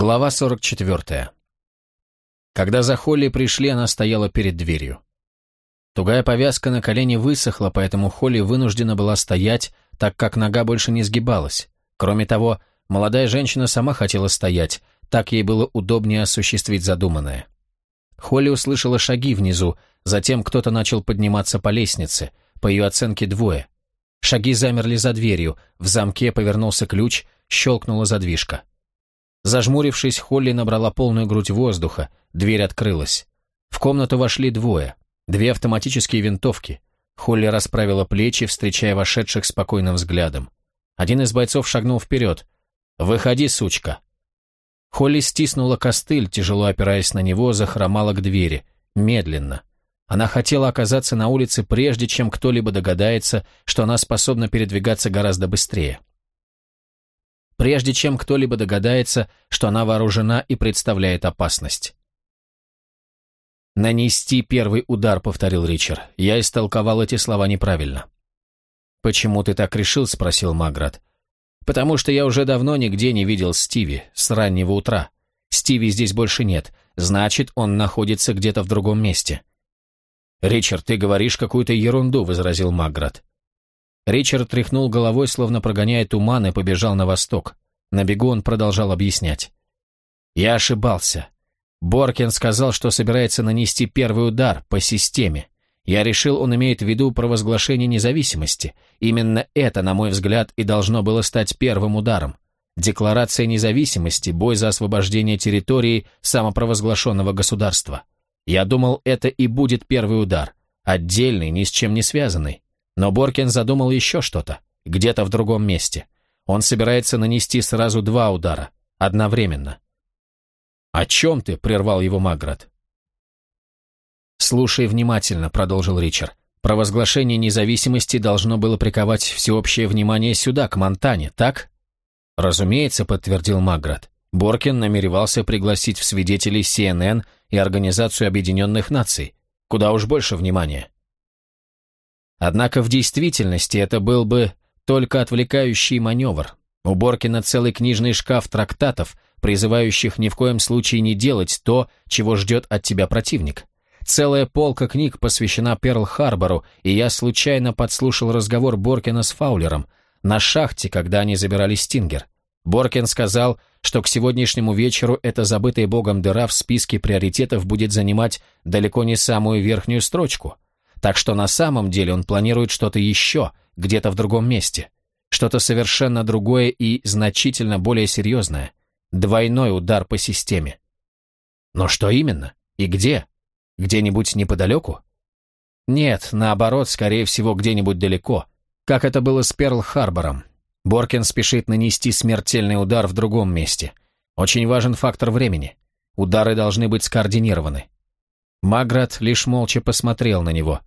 Глава 44. Когда за Холли пришли, она стояла перед дверью. Тугая повязка на колене высохла, поэтому Холли вынуждена была стоять, так как нога больше не сгибалась. Кроме того, молодая женщина сама хотела стоять, так ей было удобнее осуществить задуманное. Холли услышала шаги внизу, затем кто-то начал подниматься по лестнице, по ее оценке двое. Шаги замерли за дверью, в замке повернулся ключ, щелкнула задвижка. Зажмурившись, Холли набрала полную грудь воздуха, дверь открылась. В комнату вошли двое, две автоматические винтовки. Холли расправила плечи, встречая вошедших спокойным взглядом. Один из бойцов шагнул вперед. «Выходи, сучка!» Холли стиснула костыль, тяжело опираясь на него, захромала к двери. Медленно. Она хотела оказаться на улице, прежде чем кто-либо догадается, что она способна передвигаться гораздо быстрее прежде чем кто-либо догадается, что она вооружена и представляет опасность. «Нанести первый удар», — повторил Ричард. Я истолковал эти слова неправильно. «Почему ты так решил?» — спросил Маград. «Потому что я уже давно нигде не видел Стиви, с раннего утра. Стиви здесь больше нет, значит, он находится где-то в другом месте». «Ричард, ты говоришь какую-то ерунду», — возразил Маград. Ричард тряхнул головой, словно прогоняя туман, и побежал на восток. На бегу он продолжал объяснять. «Я ошибался. Боркин сказал, что собирается нанести первый удар по системе. Я решил, он имеет в виду провозглашение независимости. Именно это, на мой взгляд, и должно было стать первым ударом. Декларация независимости, бой за освобождение территории самопровозглашенного государства. Я думал, это и будет первый удар. Отдельный, ни с чем не связанный. Но Боркин задумал еще что-то, где-то в другом месте. Он собирается нанести сразу два удара, одновременно. «О чем ты?» — прервал его Маград. «Слушай внимательно», — продолжил Ричард. «Провозглашение независимости должно было приковать всеобщее внимание сюда, к Монтане, так?» «Разумеется», — подтвердил Маград. Боркин намеревался пригласить в свидетелей CNN и Организацию Объединенных Наций. Куда уж больше внимания. Однако в действительности это был бы только отвлекающий маневр. У Боркина целый книжный шкаф трактатов, призывающих ни в коем случае не делать то, чего ждет от тебя противник. Целая полка книг посвящена Перл-Харбору, и я случайно подслушал разговор Боркина с Фаулером на шахте, когда они забирали Стингер. Боркин сказал, что к сегодняшнему вечеру эта забытая богом дыра в списке приоритетов будет занимать далеко не самую верхнюю строчку – так что на самом деле он планирует что-то еще, где-то в другом месте. Что-то совершенно другое и значительно более серьезное. Двойной удар по системе. Но что именно? И где? Где-нибудь неподалеку? Нет, наоборот, скорее всего, где-нибудь далеко. Как это было с Перл-Харбором. Боркин спешит нанести смертельный удар в другом месте. Очень важен фактор времени. Удары должны быть скоординированы. Маград лишь молча посмотрел на него.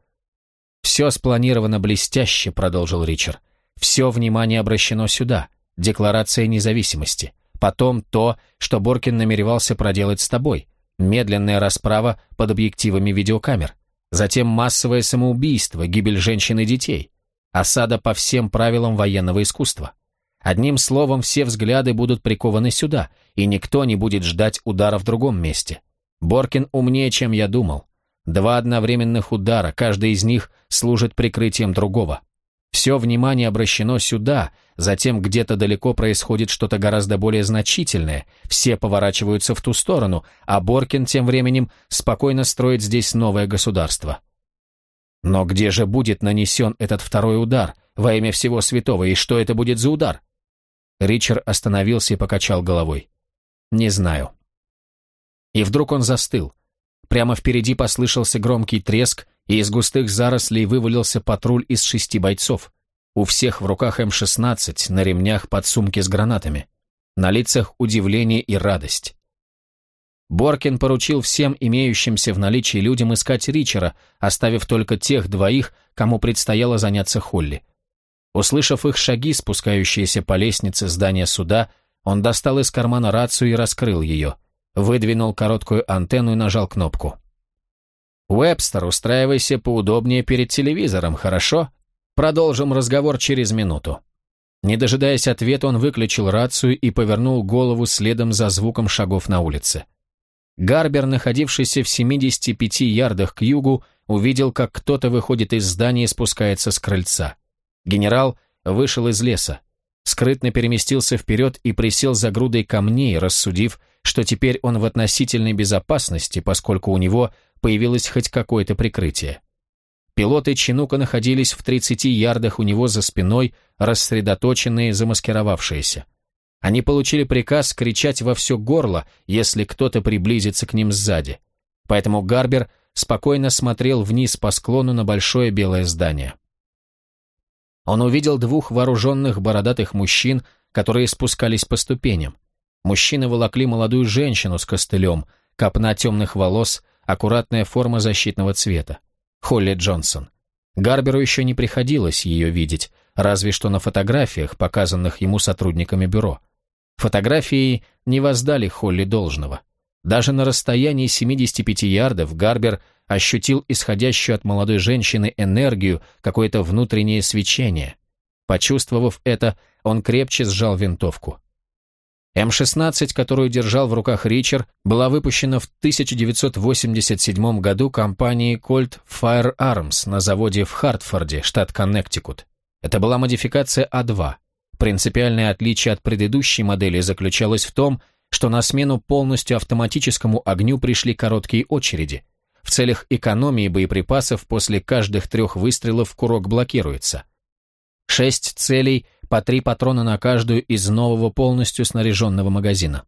«Все спланировано блестяще», — продолжил Ричард. «Все внимание обращено сюда, декларация независимости. Потом то, что Боркин намеревался проделать с тобой, медленная расправа под объективами видеокамер. Затем массовое самоубийство, гибель женщин и детей. Осада по всем правилам военного искусства. Одним словом, все взгляды будут прикованы сюда, и никто не будет ждать удара в другом месте. Боркин умнее, чем я думал. Два одновременных удара, каждый из них служит прикрытием другого. Все внимание обращено сюда, затем где-то далеко происходит что-то гораздо более значительное, все поворачиваются в ту сторону, а Боркин тем временем спокойно строит здесь новое государство. Но где же будет нанесен этот второй удар, во имя всего святого, и что это будет за удар? Ричард остановился и покачал головой. Не знаю. И вдруг он застыл. Прямо впереди послышался громкий треск, и из густых зарослей вывалился патруль из шести бойцов. У всех в руках М-16, на ремнях под сумки с гранатами. На лицах удивление и радость. Боркин поручил всем имеющимся в наличии людям искать Ричера, оставив только тех двоих, кому предстояло заняться Холли. Услышав их шаги, спускающиеся по лестнице здания суда, он достал из кармана рацию и раскрыл ее – выдвинул короткую антенну и нажал кнопку. «Уэбстер, устраивайся поудобнее перед телевизором, хорошо? Продолжим разговор через минуту». Не дожидаясь ответа, он выключил рацию и повернул голову следом за звуком шагов на улице. Гарбер, находившийся в 75 ярдах к югу, увидел, как кто-то выходит из здания и спускается с крыльца. Генерал вышел из леса, скрытно переместился вперед и присел за грудой камней, рассудив, что теперь он в относительной безопасности, поскольку у него появилось хоть какое-то прикрытие. Пилоты Чинука находились в 30 ярдах у него за спиной, рассредоточенные, замаскировавшиеся. Они получили приказ кричать во все горло, если кто-то приблизится к ним сзади. Поэтому Гарбер спокойно смотрел вниз по склону на большое белое здание. Он увидел двух вооруженных бородатых мужчин, которые спускались по ступеням. Мужчины волокли молодую женщину с костылем, копна темных волос, аккуратная форма защитного цвета. Холли Джонсон. Гарберу еще не приходилось ее видеть, разве что на фотографиях, показанных ему сотрудниками бюро. Фотографии не воздали Холли должного. Даже на расстоянии 75 ярдов Гарбер ощутил исходящую от молодой женщины энергию, какое-то внутреннее свечение. Почувствовав это, он крепче сжал винтовку. М-16, которую держал в руках Ричард, была выпущена в 1987 году компанией Colt Firearms на заводе в Хартфорде, штат Коннектикут. Это была модификация А2. Принципиальное отличие от предыдущей модели заключалось в том, что на смену полностью автоматическому огню пришли короткие очереди. В целях экономии боеприпасов после каждых трех выстрелов курок блокируется. Шесть целей по три патрона на каждую из нового полностью снаряженного магазина.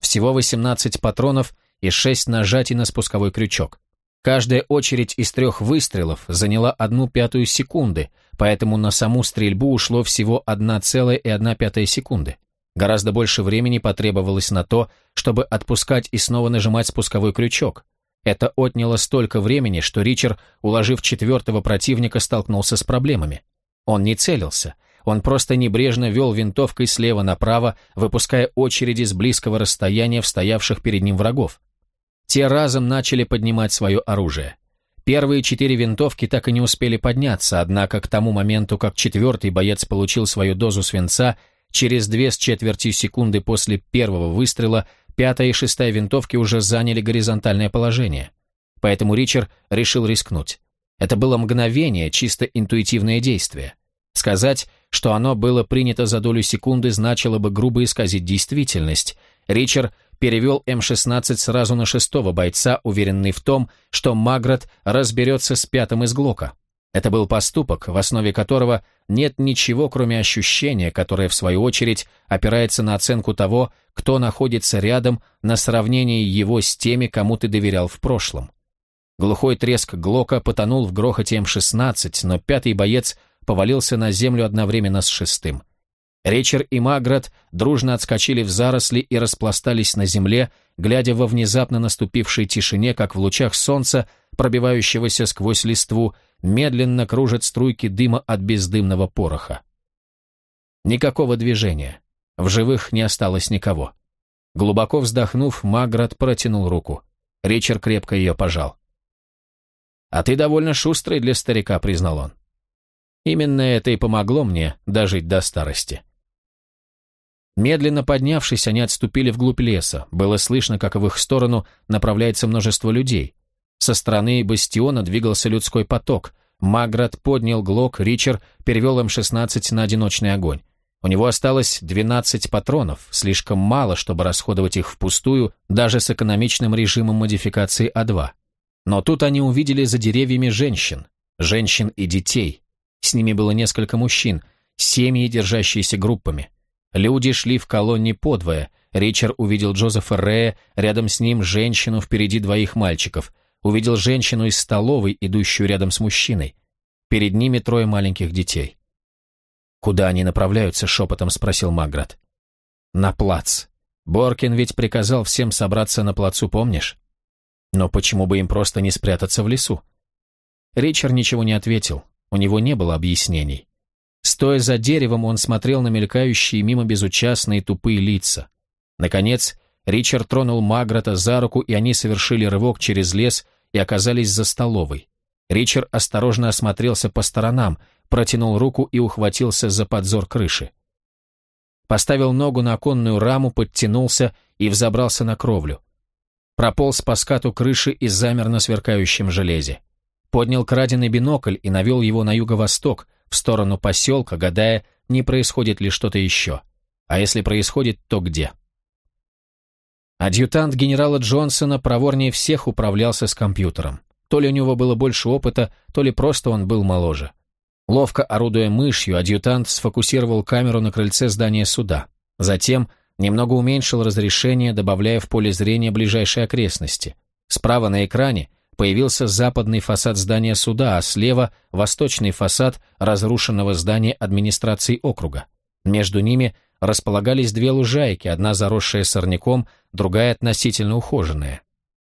Всего 18 патронов и 6 нажатий на спусковой крючок. Каждая очередь из трех выстрелов заняла одну пятую секунды, поэтому на саму стрельбу ушло всего 1,1 секунды. Гораздо больше времени потребовалось на то, чтобы отпускать и снова нажимать спусковой крючок. Это отняло столько времени, что Ричард, уложив четвертого противника, столкнулся с проблемами. Он не целился, он просто небрежно вел винтовкой слева направо, выпуская очереди с близкого расстояния в стоявших перед ним врагов. Те разом начали поднимать свое оружие. Первые четыре винтовки так и не успели подняться, однако к тому моменту, как четвертый боец получил свою дозу свинца, через две с четвертью секунды после первого выстрела пятая и шестая винтовки уже заняли горизонтальное положение. Поэтому Ричард решил рискнуть. Это было мгновение, чисто интуитивное действие. Сказать, что оно было принято за долю секунды, значило бы грубо исказить действительность. Ричард перевел М-16 сразу на шестого бойца, уверенный в том, что Маград разберется с пятым из Глока. Это был поступок, в основе которого нет ничего, кроме ощущения, которое, в свою очередь, опирается на оценку того, кто находится рядом, на сравнении его с теми, кому ты доверял в прошлом. Глухой треск Глока потонул в грохоте М-16, но пятый боец повалился на землю одновременно с шестым. Ричард и Маград дружно отскочили в заросли и распластались на земле, глядя во внезапно наступившей тишине, как в лучах солнца, пробивающегося сквозь листву, медленно кружат струйки дыма от бездымного пороха. Никакого движения. В живых не осталось никого. Глубоко вздохнув, Маград протянул руку. Ричард крепко ее пожал. «А ты довольно шустрый для старика», — признал он. Именно это и помогло мне дожить до старости. Медленно поднявшись, они отступили вглубь леса. Было слышно, как в их сторону направляется множество людей. Со стороны бастиона двигался людской поток. Маград поднял глок, Ричард перевел М-16 на одиночный огонь. У него осталось 12 патронов, слишком мало, чтобы расходовать их впустую, даже с экономичным режимом модификации А2. Но тут они увидели за деревьями женщин, женщин и детей. С ними было несколько мужчин, семьи, держащиеся группами. Люди шли в колонне подвое. Ричард увидел Джозефа Рея, рядом с ним женщину, впереди двоих мальчиков. Увидел женщину из столовой, идущую рядом с мужчиной. Перед ними трое маленьких детей. «Куда они направляются?» — шепотом спросил Маград. «На плац. Боркин ведь приказал всем собраться на плацу, помнишь? Но почему бы им просто не спрятаться в лесу?» Ричард ничего не ответил. У него не было объяснений. Стоя за деревом, он смотрел на мелькающие мимо безучастные тупые лица. Наконец, Ричард тронул Маграта за руку, и они совершили рывок через лес и оказались за столовой. Ричард осторожно осмотрелся по сторонам, протянул руку и ухватился за подзор крыши. поставил ногу на оконную раму, подтянулся и взобрался на кровлю. Прополз по скату крыши и замер на сверкающем железе. Поднял краденый бинокль и навел его на юго-восток, в сторону поселка, гадая, не происходит ли что-то еще. А если происходит, то где? Адъютант генерала Джонсона проворнее всех управлялся с компьютером. То ли у него было больше опыта, то ли просто он был моложе. Ловко орудуя мышью, адъютант сфокусировал камеру на крыльце здания суда. Затем немного уменьшил разрешение, добавляя в поле зрения ближайшие окрестности. Справа на экране появился западный фасад здания суда, а слева – восточный фасад разрушенного здания администрации округа. Между ними располагались две лужайки, одна заросшая сорняком, другая относительно ухоженная.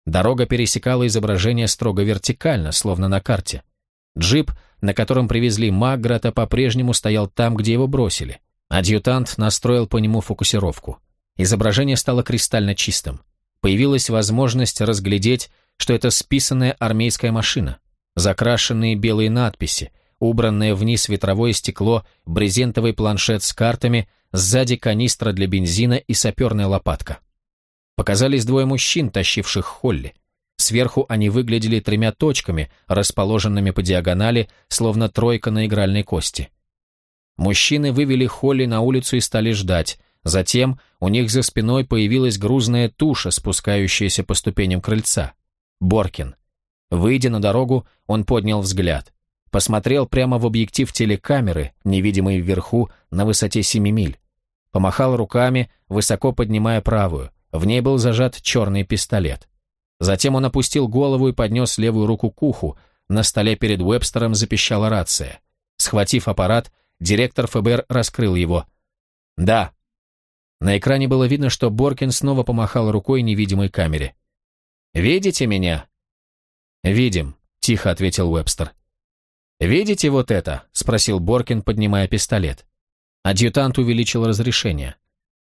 Дорога пересекала изображение строго вертикально, словно на карте. Джип, на котором привезли Маграта, по-прежнему стоял там, где его бросили. Адъютант настроил по нему фокусировку. Изображение стало кристально чистым. Появилась возможность разглядеть, что это списанная армейская машина. Закрашенные белые надписи, убранное вниз ветровое стекло, брезентовый планшет с картами, сзади канистра для бензина и саперная лопатка. Показались двое мужчин, тащивших Холли. Сверху они выглядели тремя точками, расположенными по диагонали, словно тройка на игральной кости. Мужчины вывели Холли на улицу и стали ждать. Затем у них за спиной появилась грузная туша, спускающаяся по ступеням крыльца. Боркин. Выйдя на дорогу, он поднял взгляд. Посмотрел прямо в объектив телекамеры, невидимой вверху, на высоте семи миль. Помахал руками, высоко поднимая правую. В ней был зажат черный пистолет. Затем он опустил голову и поднес левую руку к уху. На столе перед Уэбстером запищала рация. Схватив аппарат, директор ФБР раскрыл его. «Да». На экране было видно, что Боркин снова помахал рукой невидимой камере. «Видите меня?» «Видим», — тихо ответил Уэбстер. «Видите вот это?» — спросил Боркин, поднимая пистолет. Адъютант увеличил разрешение.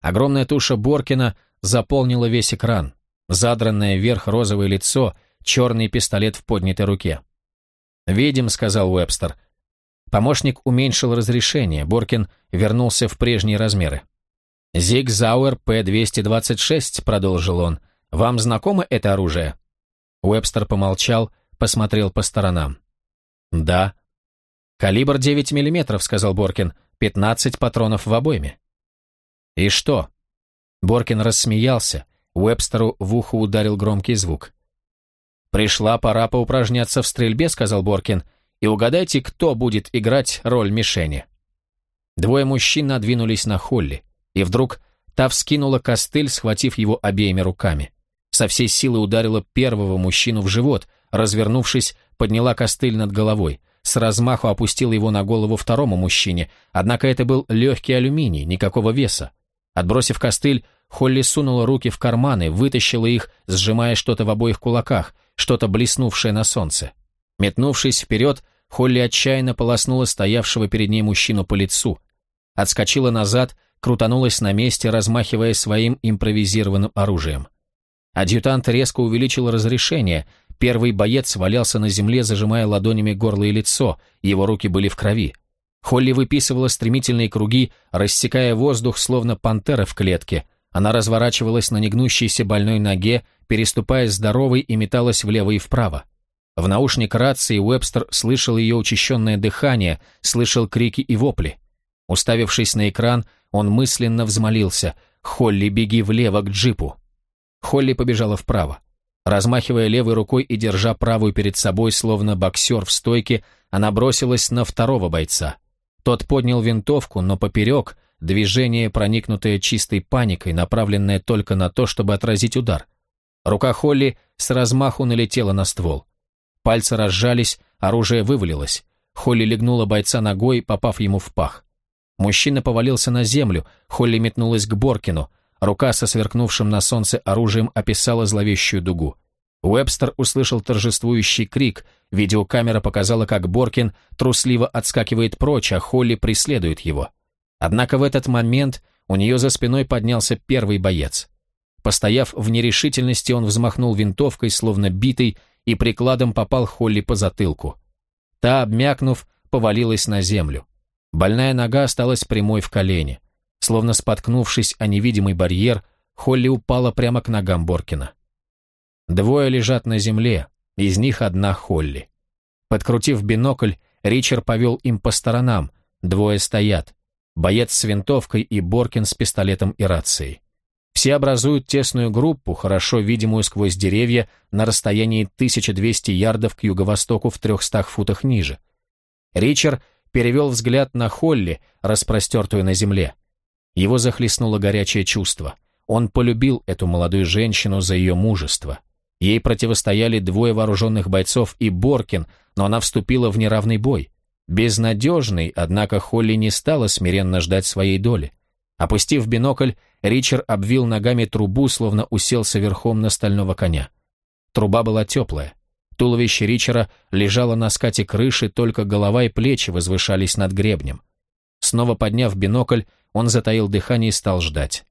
Огромная туша Боркина заполнила весь экран. Задранное вверх розовое лицо, черный пистолет в поднятой руке. «Видим», — сказал Уэбстер. Помощник уменьшил разрешение, Боркин вернулся в прежние размеры. «Зиг Зауэр П-226», — продолжил он. «Вам знакомо это оружие?» Уэбстер помолчал, посмотрел по сторонам. «Да». «Калибр 9 миллиметров», — сказал Боркин. «15 патронов в обойме». «И что?» Боркин рассмеялся. Уэбстеру в ухо ударил громкий звук. «Пришла пора поупражняться в стрельбе», — сказал Боркин, «и угадайте, кто будет играть роль мишени». Двое мужчин надвинулись на Холли, и вдруг та вскинула костыль, схватив его обеими руками. Со всей силы ударила первого мужчину в живот, развернувшись, подняла костыль над головой, с размаху опустила его на голову второму мужчине, однако это был легкий алюминий, никакого веса. Отбросив костыль, Холли сунула руки в карманы, вытащила их, сжимая что-то в обоих кулаках, что-то блеснувшее на солнце. Метнувшись вперед, Холли отчаянно полоснула стоявшего перед ней мужчину по лицу. Отскочила назад, крутанулась на месте, размахивая своим импровизированным оружием. Адъютант резко увеличил разрешение. Первый боец валялся на земле, зажимая ладонями горло и лицо, его руки были в крови. Холли выписывала стремительные круги, рассекая воздух, словно пантера в клетке. Она разворачивалась на негнущейся больной ноге, переступая здоровой и металась влево и вправо. В наушник рации Уэбстер слышал ее учащенное дыхание, слышал крики и вопли. Уставившись на экран, он мысленно взмолился «Холли, беги влево к джипу!». Холли побежала вправо. Размахивая левой рукой и держа правую перед собой, словно боксер в стойке, она бросилась на второго бойца. Тот поднял винтовку, но поперек, движение, проникнутое чистой паникой, направленное только на то, чтобы отразить удар. Рука Холли с размаху налетела на ствол. Пальцы разжались, оружие вывалилось. Холли легнула бойца ногой, попав ему в пах. Мужчина повалился на землю, Холли метнулась к Боркину. Рука со сверкнувшим на солнце оружием описала зловещую дугу. Уэбстер услышал торжествующий крик. Видеокамера показала, как Боркин трусливо отскакивает прочь, а Холли преследует его. Однако в этот момент у нее за спиной поднялся первый боец. Постояв в нерешительности, он взмахнул винтовкой, словно битый, и прикладом попал Холли по затылку. Та, обмякнув, повалилась на землю. Больная нога осталась прямой в колене. Словно споткнувшись о невидимый барьер, Холли упала прямо к ногам Боркина. Двое лежат на земле, из них одна Холли. Подкрутив бинокль, Ричард повел им по сторонам, двое стоят. Боец с винтовкой и Боркин с пистолетом и рацией. Все образуют тесную группу, хорошо видимую сквозь деревья на расстоянии 1200 ярдов к юго-востоку в 300 футах ниже. Ричард перевел взгляд на Холли, распростертую на земле. Его захлестнуло горячее чувство. Он полюбил эту молодую женщину за ее мужество. Ей противостояли двое вооруженных бойцов и Боркин, но она вступила в неравный бой. Безнадежный, однако Холли не стала смиренно ждать своей доли. Опустив бинокль, Ричард обвил ногами трубу, словно уселся верхом на стального коня. Труба была теплая. Туловище Ричера лежало на скате крыши, только голова и плечи возвышались над гребнем. Снова подняв бинокль, он затаил дыхание и стал ждать.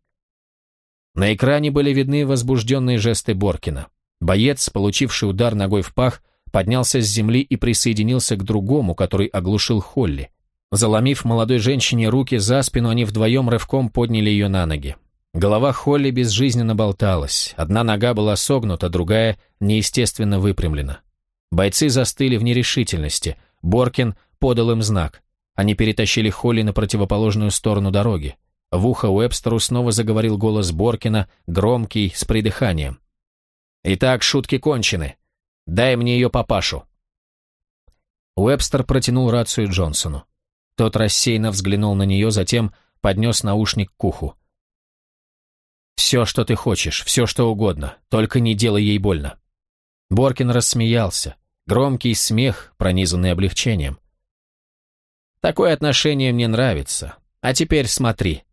На экране были видны возбужденные жесты Боркина. Боец, получивший удар ногой в пах, поднялся с земли и присоединился к другому, который оглушил Холли. Заломив молодой женщине руки за спину, они вдвоем рывком подняли ее на ноги. Голова Холли безжизненно болталась, одна нога была согнута, другая неестественно выпрямлена. Бойцы застыли в нерешительности, Боркин подал им знак. Они перетащили Холли на противоположную сторону дороги. В ухо Уэбстеру снова заговорил голос Боркина, громкий, с придыханием. «Итак, шутки кончены. Дай мне ее папашу». Уэбстер протянул рацию Джонсону. Тот рассеянно взглянул на нее, затем поднес наушник к уху. «Все, что ты хочешь, все, что угодно, только не делай ей больно». Боркин рассмеялся. Громкий смех, пронизанный облегчением. «Такое отношение мне нравится. А теперь смотри».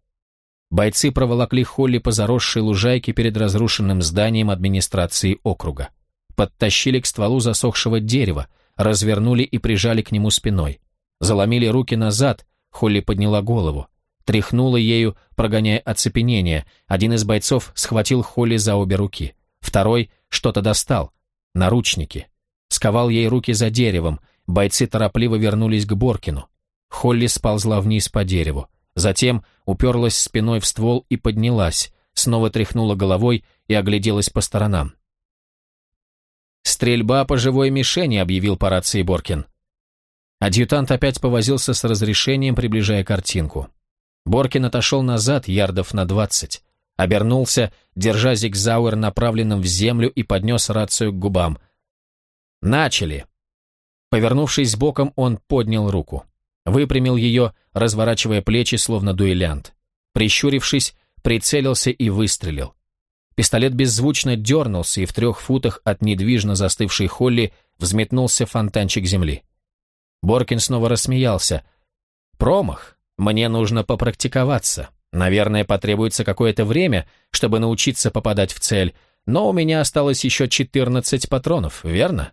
Бойцы проволокли Холли по заросшей лужайке перед разрушенным зданием администрации округа. Подтащили к стволу засохшего дерева, развернули и прижали к нему спиной. Заломили руки назад, Холли подняла голову. Тряхнула ею, прогоняя оцепенение. Один из бойцов схватил Холли за обе руки. Второй что-то достал. Наручники. Сковал ей руки за деревом. Бойцы торопливо вернулись к Боркину. Холли сползла вниз по дереву. Затем уперлась спиной в ствол и поднялась, снова тряхнула головой и огляделась по сторонам. «Стрельба по живой мишени», — объявил по рации Боркин. Адъютант опять повозился с разрешением, приближая картинку. Боркин отошел назад, ярдов на двадцать. Обернулся, держа зигзауэр направленным в землю и поднес рацию к губам. «Начали!» Повернувшись боком, он поднял руку. Выпрямил ее, разворачивая плечи, словно дуэлянт. Прищурившись, прицелился и выстрелил. Пистолет беззвучно дернулся, и в трех футах от недвижно застывшей Холли взметнулся фонтанчик земли. Боркин снова рассмеялся. «Промах. Мне нужно попрактиковаться. Наверное, потребуется какое-то время, чтобы научиться попадать в цель, но у меня осталось еще 14 патронов, верно?»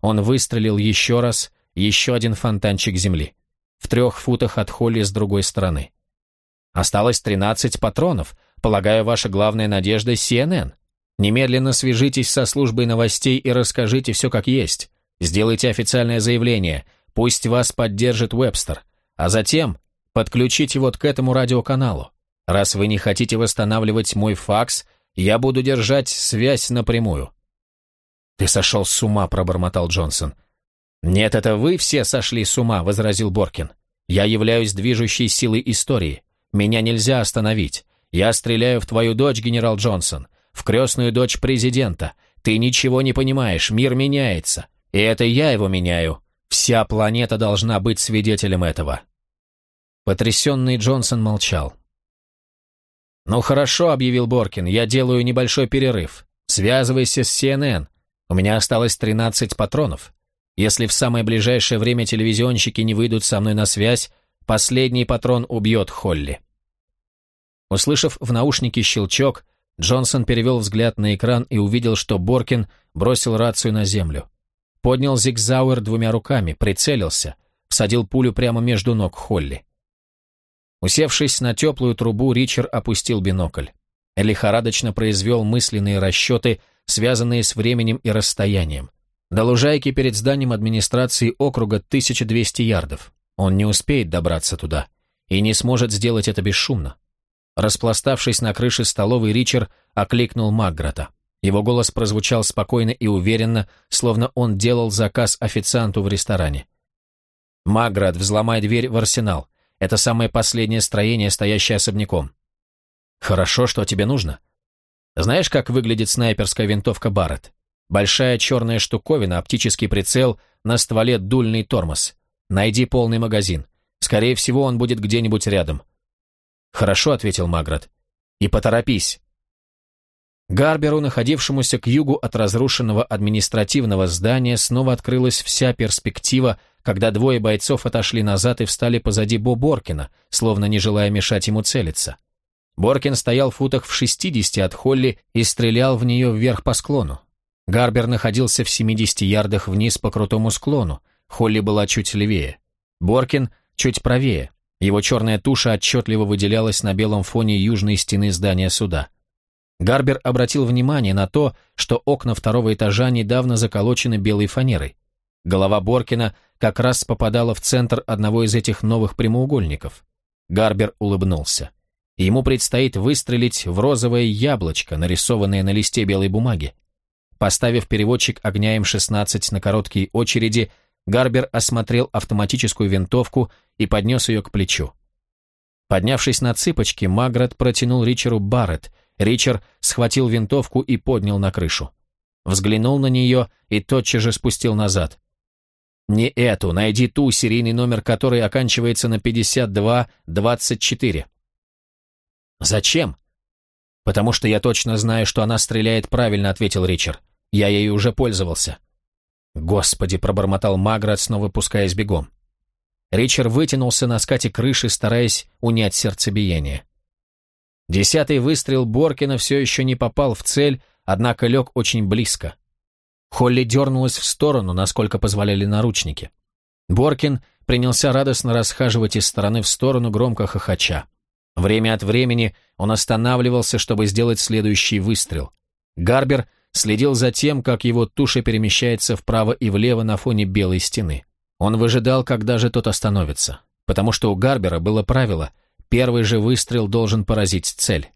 Он выстрелил еще раз, еще один фонтанчик земли. В трех футах от Холли с другой стороны. «Осталось 13 патронов. Полагаю, ваша главная надежда — CNN. Немедленно свяжитесь со службой новостей и расскажите все как есть. Сделайте официальное заявление, пусть вас поддержит Вебстер, а затем подключите вот к этому радиоканалу. Раз вы не хотите восстанавливать мой факс, я буду держать связь напрямую». «Ты сошел с ума», — пробормотал Джонсон. «Нет, это вы все сошли с ума», — возразил Боркин. «Я являюсь движущей силой истории. Меня нельзя остановить. Я стреляю в твою дочь, генерал Джонсон, в крестную дочь президента. Ты ничего не понимаешь, мир меняется. И это я его меняю. Вся планета должна быть свидетелем этого». Потрясенный Джонсон молчал. «Ну хорошо», — объявил Боркин, — «я делаю небольшой перерыв. Связывайся с CNN. У меня осталось 13 патронов. Если в самое ближайшее время телевизионщики не выйдут со мной на связь, последний патрон убьет Холли». Услышав в наушнике щелчок, Джонсон перевел взгляд на экран и увидел, что Боркин бросил рацию на землю. Поднял зигзауэр двумя руками, прицелился, всадил пулю прямо между ног Холли. Усевшись на теплую трубу, Ричард опустил бинокль. Лихорадочно произвел мысленные расчеты, связанные с временем и расстоянием. До лужайки перед зданием администрации округа 1200 ярдов. Он не успеет добраться туда. и не сможет сделать это бесшумно. Распластавшись на крыше столовой, Ричард окликнул Маграта. Его голос прозвучал спокойно и уверенно, словно он делал заказ официанту в ресторане. «Маград, взломай дверь в арсенал. Это самое последнее строение, стоящее особняком». «Хорошо, что тебе нужно?» «Знаешь, как выглядит снайперская винтовка Барретт? Большая черная штуковина, оптический прицел, на стволе дульный тормоз. Найди полный магазин. Скорее всего, он будет где-нибудь рядом». «Хорошо», — ответил Маград. «И поторопись». Гарберу, находившемуся к югу от разрушенного административного здания, снова открылась вся перспектива, когда двое бойцов отошли назад и встали позади Бо Боркина, словно не желая мешать ему целиться. Боркин стоял в футах в 60 от Холли и стрелял в нее вверх по склону. Гарбер находился в 70 ярдах вниз по крутому склону, Холли была чуть левее. Боркин чуть правее, его черная туша отчетливо выделялась на белом фоне южной стены здания суда. Гарбер обратил внимание на то, что окна второго этажа недавно заколочены белой фанерой. Голова Боркина как раз попадала в центр одного из этих новых прямоугольников. Гарбер улыбнулся. Ему предстоит выстрелить в розовое яблочко, нарисованное на листе белой бумаги. Поставив переводчик огня М-16 на короткие очереди, Гарбер осмотрел автоматическую винтовку и поднес ее к плечу. Поднявшись на цыпочки, Маград протянул Ричеру Барретт, Ричард схватил винтовку и поднял на крышу. Взглянул на нее и тотчас же спустил назад. «Не эту, найди ту, серийный номер которой оканчивается на 52-24». «Зачем?» «Потому что я точно знаю, что она стреляет правильно», — ответил Ричард. «Я ею уже пользовался». «Господи!» — пробормотал Маград, снова пускаясь бегом. Ричард вытянулся на скате крыши, стараясь унять сердцебиение. Десятый выстрел Боркина все еще не попал в цель, однако лег очень близко. Холли дернулась в сторону, насколько позволяли наручники. Боркин принялся радостно расхаживать из стороны в сторону, громко хохоча. Время от времени он останавливался, чтобы сделать следующий выстрел. Гарбер следил за тем, как его туша перемещается вправо и влево на фоне белой стены. Он выжидал, когда же тот остановится, потому что у Гарбера было правило Первый же выстрел должен поразить цель.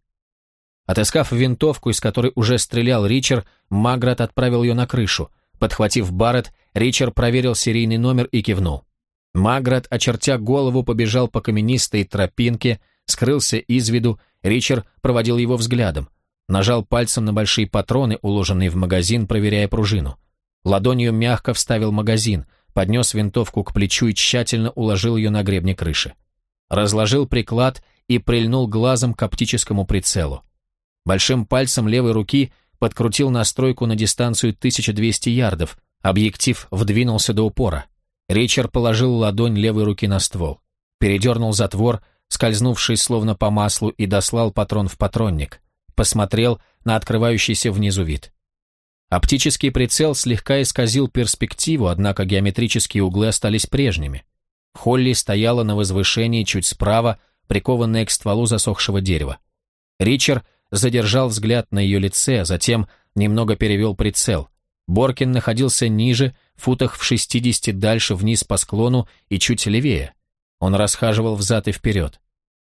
Отыскав винтовку, из которой уже стрелял Ричард, Маград отправил ее на крышу. Подхватив Барретт, Ричард проверил серийный номер и кивнул. Маград, очертя голову, побежал по каменистой тропинке, скрылся из виду, Ричард проводил его взглядом. Нажал пальцем на большие патроны, уложенные в магазин, проверяя пружину. Ладонью мягко вставил магазин, поднес винтовку к плечу и тщательно уложил ее на гребне крыши разложил приклад и прильнул глазом к оптическому прицелу. Большим пальцем левой руки подкрутил настройку на дистанцию 1200 ярдов, объектив вдвинулся до упора. Ричард положил ладонь левой руки на ствол, передернул затвор, скользнувший словно по маслу, и дослал патрон в патронник. Посмотрел на открывающийся внизу вид. Оптический прицел слегка исказил перспективу, однако геометрические углы остались прежними. Холли стояла на возвышении чуть справа, прикованная к стволу засохшего дерева. Ричард задержал взгляд на ее лице, затем немного перевел прицел. Боркин находился ниже, футах в шестидесяти дальше вниз по склону и чуть левее. Он расхаживал взад и вперед.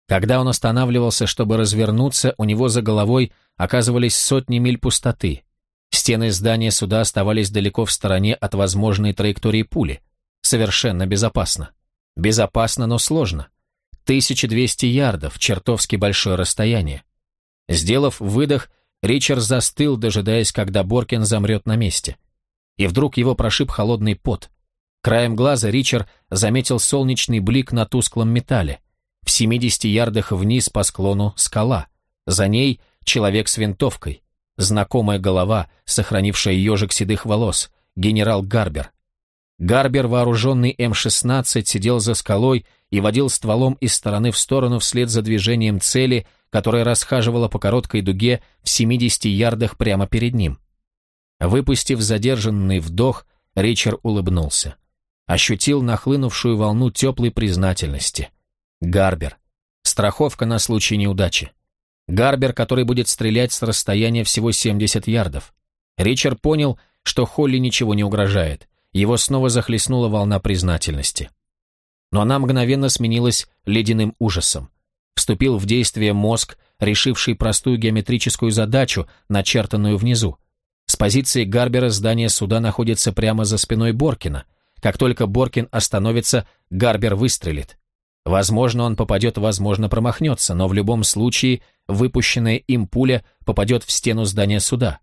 Когда он останавливался, чтобы развернуться, у него за головой оказывались сотни миль пустоты. Стены здания суда оставались далеко в стороне от возможной траектории пули. Совершенно безопасно. Безопасно, но сложно. 1200 ярдов, чертовски большое расстояние. Сделав выдох, Ричард застыл, дожидаясь, когда Боркин замрет на месте. И вдруг его прошиб холодный пот. Краем глаза Ричард заметил солнечный блик на тусклом металле. В 70 ярдах вниз по склону скала. За ней человек с винтовкой. Знакомая голова, сохранившая ежик седых волос. Генерал Гарбер. Гарбер, вооруженный М-16, сидел за скалой и водил стволом из стороны в сторону вслед за движением цели, которая расхаживала по короткой дуге в 70 ярдах прямо перед ним. Выпустив задержанный вдох, Ричард улыбнулся. Ощутил нахлынувшую волну теплой признательности. Гарбер. Страховка на случай неудачи. Гарбер, который будет стрелять с расстояния всего 70 ярдов. Ричард понял, что Холли ничего не угрожает. Его снова захлестнула волна признательности. но она мгновенно сменилась ледяным ужасом. Вступил в действие мозг, решивший простую геометрическую задачу, начертанную внизу. С позиции Гарбера здание суда находится прямо за спиной Боркина. Как только Боркин остановится, Гарбер выстрелит. Возможно, он попадет, возможно, промахнется, но в любом случае выпущенная им пуля попадет в стену здания суда.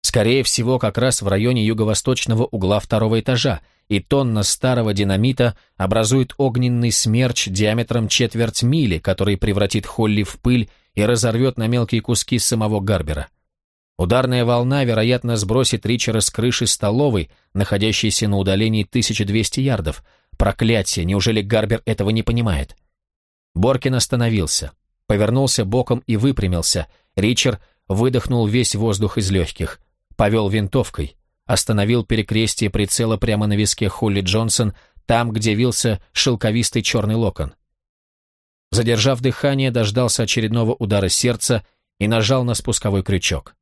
Скорее всего, как раз в районе юго-восточного угла второго этажа, и тонна старого динамита образует огненный смерч диаметром четверть мили, который превратит Холли в пыль и разорвет на мелкие куски самого Гарбера. Ударная волна, вероятно, сбросит Ричера с крыши столовой, находящейся на удалении 1200 ярдов, Проклятие, неужели Гарбер этого не понимает? Боркин остановился, повернулся боком и выпрямился. Ричард выдохнул весь воздух из легких, повел винтовкой, остановил перекрестие прицела прямо на виске Холли Джонсон, там, где вился шелковистый черный локон. Задержав дыхание, дождался очередного удара сердца и нажал на спусковой крючок.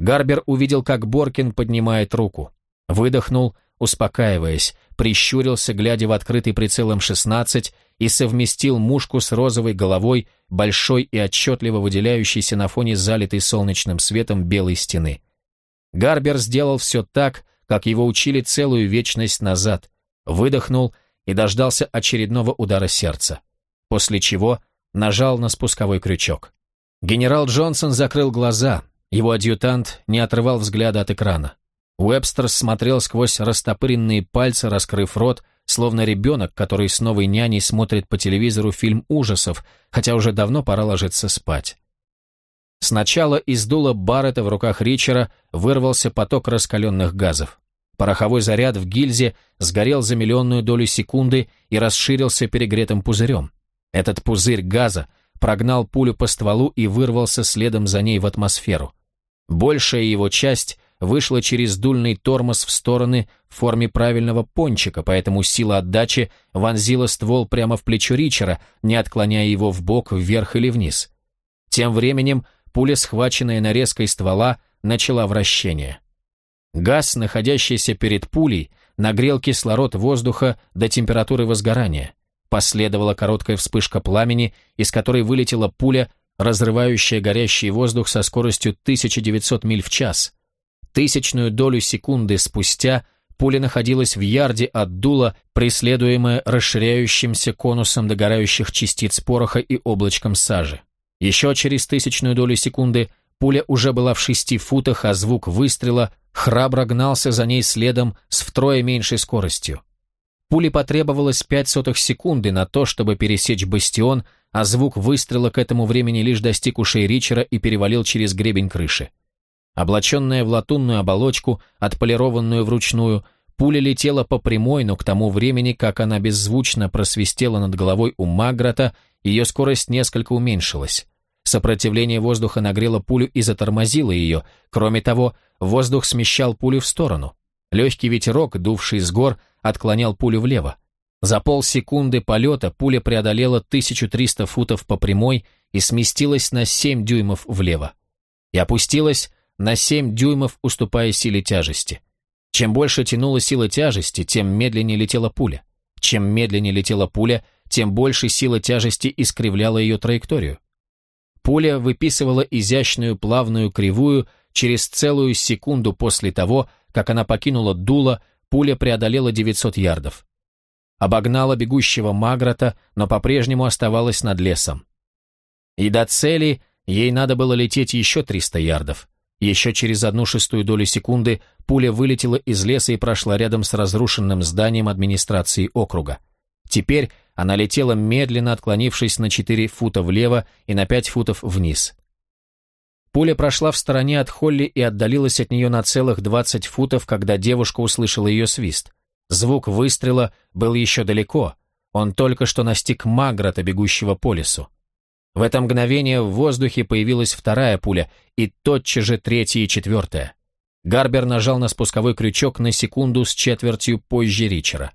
Гарбер увидел, как Боркин поднимает руку. Выдохнул, успокаиваясь, прищурился, глядя в открытый прицел М-16 и совместил мушку с розовой головой, большой и отчетливо выделяющейся на фоне залитой солнечным светом белой стены. Гарбер сделал все так, как его учили целую вечность назад, выдохнул и дождался очередного удара сердца, после чего нажал на спусковой крючок. Генерал Джонсон закрыл глаза, его адъютант не отрывал взгляда от экрана. Уэбстер смотрел сквозь растопыренные пальцы, раскрыв рот, словно ребенок, который с новой няней смотрит по телевизору фильм ужасов, хотя уже давно пора ложиться спать. Сначала из дула Баррета в руках Ричера вырвался поток раскаленных газов. Пороховой заряд в гильзе сгорел за миллионную долю секунды и расширился перегретым пузырем. Этот пузырь газа прогнал пулю по стволу и вырвался следом за ней в атмосферу. Большая его часть вышла через дульный тормоз в стороны в форме правильного пончика, поэтому сила отдачи вонзила ствол прямо в плечо Ричера, не отклоняя его в бок, вверх или вниз. Тем временем пуля, схваченная нарезкой ствола, начала вращение. Газ, находящийся перед пулей, нагрел кислород воздуха до температуры возгорания. Последовала короткая вспышка пламени, из которой вылетела пуля, разрывающая горящий воздух со скоростью 1900 миль в час – Тысячную долю секунды спустя пуля находилась в ярде от дула, преследуемая расширяющимся конусом догорающих частиц пороха и облачком сажи. Еще через тысячную долю секунды пуля уже была в шести футах, а звук выстрела храбро гнался за ней следом с втрое меньшей скоростью. Пуле потребовалось пять сотых секунды на то, чтобы пересечь бастион, а звук выстрела к этому времени лишь достиг ушей Ричера и перевалил через гребень крыши. Облаченная в латунную оболочку, отполированную вручную, пуля летела по прямой, но к тому времени, как она беззвучно просвистела над головой у Маграта, ее скорость несколько уменьшилась. Сопротивление воздуха нагрело пулю и затормозило ее. Кроме того, воздух смещал пулю в сторону. Легкий ветерок, дувший с гор, отклонял пулю влево. За полсекунды полета пуля преодолела 1300 футов по прямой и сместилась на 7 дюймов влево. И опустилась на 7 дюймов уступая силе тяжести. Чем больше тянула сила тяжести, тем медленнее летела пуля. Чем медленнее летела пуля, тем больше сила тяжести искривляла ее траекторию. Пуля выписывала изящную плавную кривую через целую секунду после того, как она покинула дуло, пуля преодолела 900 ярдов. Обогнала бегущего Маграта, но по-прежнему оставалась над лесом. И до цели ей надо было лететь еще 300 ярдов. Еще через одну шестую долю секунды пуля вылетела из леса и прошла рядом с разрушенным зданием администрации округа. Теперь она летела медленно, отклонившись на 4 фута влево и на 5 футов вниз. Пуля прошла в стороне от Холли и отдалилась от нее на целых 20 футов, когда девушка услышала ее свист. Звук выстрела был еще далеко, он только что настиг Маграта, бегущего по лесу. В это мгновение в воздухе появилась вторая пуля, и тотчас же третья и четвертая. Гарбер нажал на спусковой крючок на секунду с четвертью позже Ричера.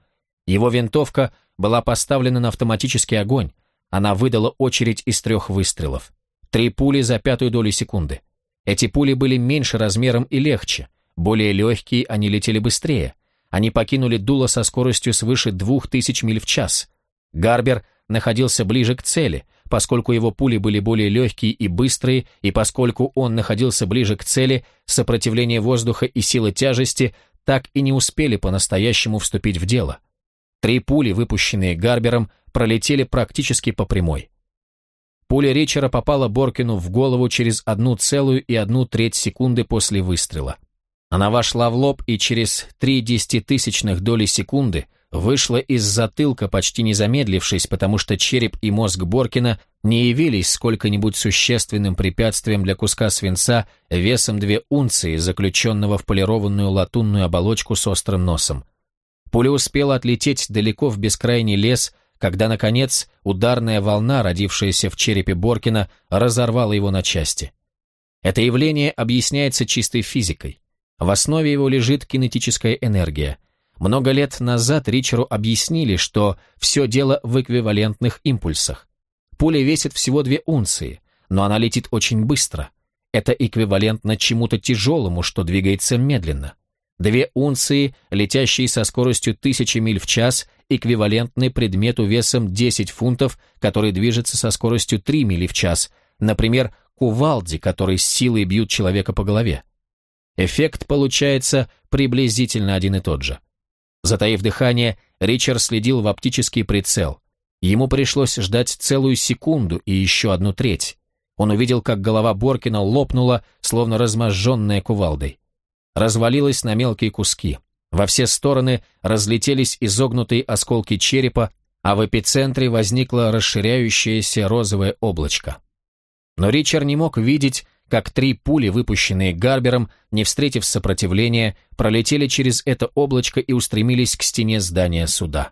Его винтовка была поставлена на автоматический огонь. Она выдала очередь из трех выстрелов. Три пули за пятую долю секунды. Эти пули были меньше размером и легче. Более легкие, они летели быстрее. Они покинули дуло со скоростью свыше двух тысяч миль в час. Гарбер находился ближе к цели, поскольку его пули были более легкие и быстрые, и поскольку он находился ближе к цели, сопротивление воздуха и сила тяжести так и не успели по-настоящему вступить в дело. Три пули, выпущенные Гарбером, пролетели практически по прямой. Пуля Ричера попала Боркину в голову через одну целую и одну треть секунды после выстрела. Она вошла в лоб и через три десятитысячных доли секунды вышла из затылка, почти не замедлившись, потому что череп и мозг Боркина не явились сколько-нибудь существенным препятствием для куска свинца весом две унции, заключенного в полированную латунную оболочку с острым носом. Пуля успела отлететь далеко в бескрайний лес, когда, наконец, ударная волна, родившаяся в черепе Боркина, разорвала его на части. Это явление объясняется чистой физикой. В основе его лежит кинетическая энергия. Много лет назад Ричеру объяснили, что все дело в эквивалентных импульсах. Пуля весит всего две унции, но она летит очень быстро. Это эквивалентно чему-то тяжелому, что двигается медленно. Две унции, летящие со скоростью тысячи миль в час, эквивалентны предмету весом 10 фунтов, который движется со скоростью 3 мили в час, например, кувалде, который с силой бьют человека по голове. Эффект получается приблизительно один и тот же. Затаив дыхание, Ричард следил в оптический прицел. Ему пришлось ждать целую секунду и еще одну треть. Он увидел, как голова Боркина лопнула, словно разможженная кувалдой развалилась на мелкие куски. Во все стороны разлетелись изогнутые осколки черепа, а в эпицентре возникло расширяющееся розовое облачко. Но Ричард не мог видеть, как три пули, выпущенные Гарбером, не встретив сопротивления, пролетели через это облачко и устремились к стене здания суда.